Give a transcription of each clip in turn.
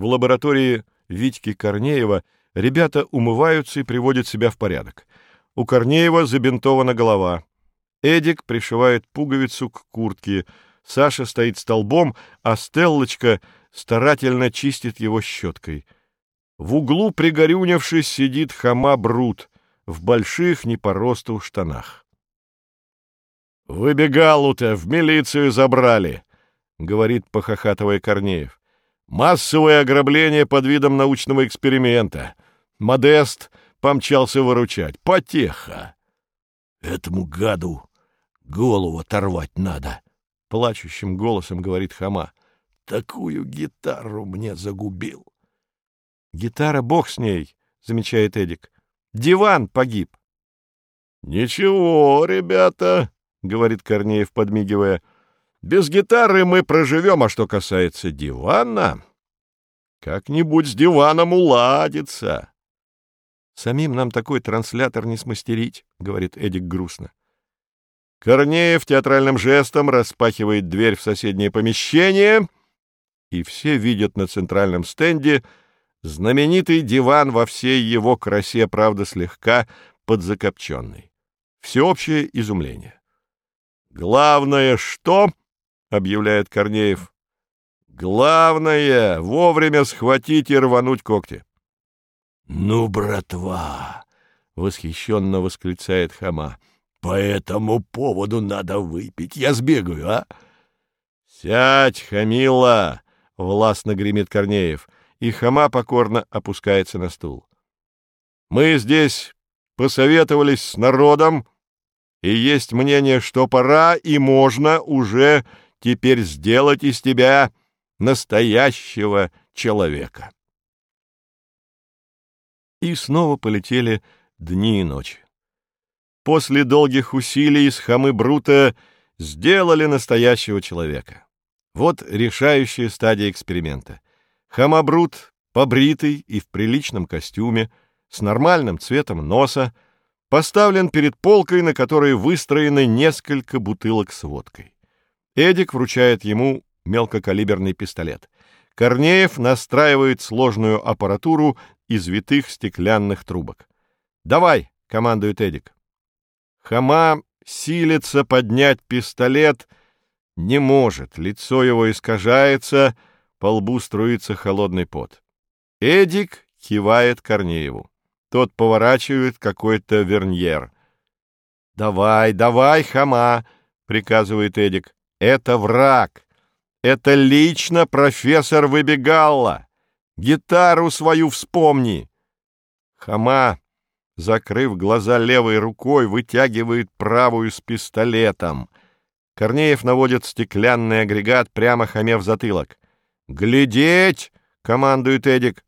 В лаборатории Витьки Корнеева ребята умываются и приводят себя в порядок. У Корнеева забинтована голова. Эдик пришивает пуговицу к куртке. Саша стоит столбом, а Стеллочка старательно чистит его щеткой. В углу, пригорюнившись, сидит хама Брут в больших не по росту штанах. «Выбегал-то, в милицию забрали», — говорит, похохатывая Корнеев. «Массовое ограбление под видом научного эксперимента. Модест помчался выручать. Потеха!» «Этому гаду голову оторвать надо», — плачущим голосом говорит Хама. «Такую гитару мне загубил». «Гитара, бог с ней», — замечает Эдик. «Диван погиб». «Ничего, ребята», — говорит Корнеев, подмигивая. «Без гитары мы проживем, а что касается дивана, как-нибудь с диваном уладится». «Самим нам такой транслятор не смастерить», — говорит Эдик грустно. Корнеев театральным жестом распахивает дверь в соседнее помещение, и все видят на центральном стенде знаменитый диван во всей его красе, правда, слегка подзакопченный. Всеобщее изумление. «Главное что?» — объявляет Корнеев. «Главное — вовремя схватить и рвануть когти». «Ну, братва!» — восхищенно восклицает Хама. «По этому поводу надо выпить. Я сбегаю, а?» «Сядь, Хамила!» — властно гремит Корнеев, и Хама покорно опускается на стул. «Мы здесь посоветовались с народом, и есть мнение, что пора и можно уже теперь сделать из тебя настоящего человека. И снова полетели дни и ночи. После долгих усилий из хамы Брута сделали настоящего человека. Вот решающая стадия эксперимента. Хама Брут, побритый и в приличном костюме, с нормальным цветом носа, поставлен перед полкой, на которой выстроены несколько бутылок с водкой. Эдик вручает ему мелкокалиберный пистолет. Корнеев настраивает сложную аппаратуру из витых стеклянных трубок. «Давай!» — командует Эдик. Хама силится поднять пистолет, не может, лицо его искажается, по лбу струится холодный пот. Эдик кивает Корнееву. Тот поворачивает какой-то верньер. «Давай, давай, хама!» — приказывает Эдик. «Это враг! Это лично профессор Выбегалла! Гитару свою вспомни!» Хама, закрыв глаза левой рукой, вытягивает правую с пистолетом. Корнеев наводит стеклянный агрегат прямо хаме в затылок. «Глядеть!» — командует Эдик.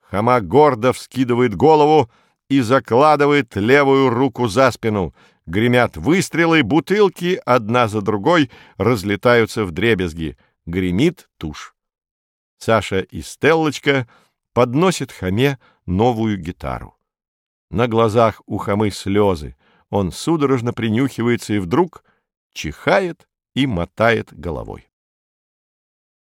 Хама гордо вскидывает голову и закладывает левую руку за спину. Гремят выстрелы, бутылки одна за другой разлетаются в дребезги. Гремит тушь. Саша и Стеллочка подносят Хаме новую гитару. На глазах у Хамы слезы. Он судорожно принюхивается и вдруг чихает и мотает головой.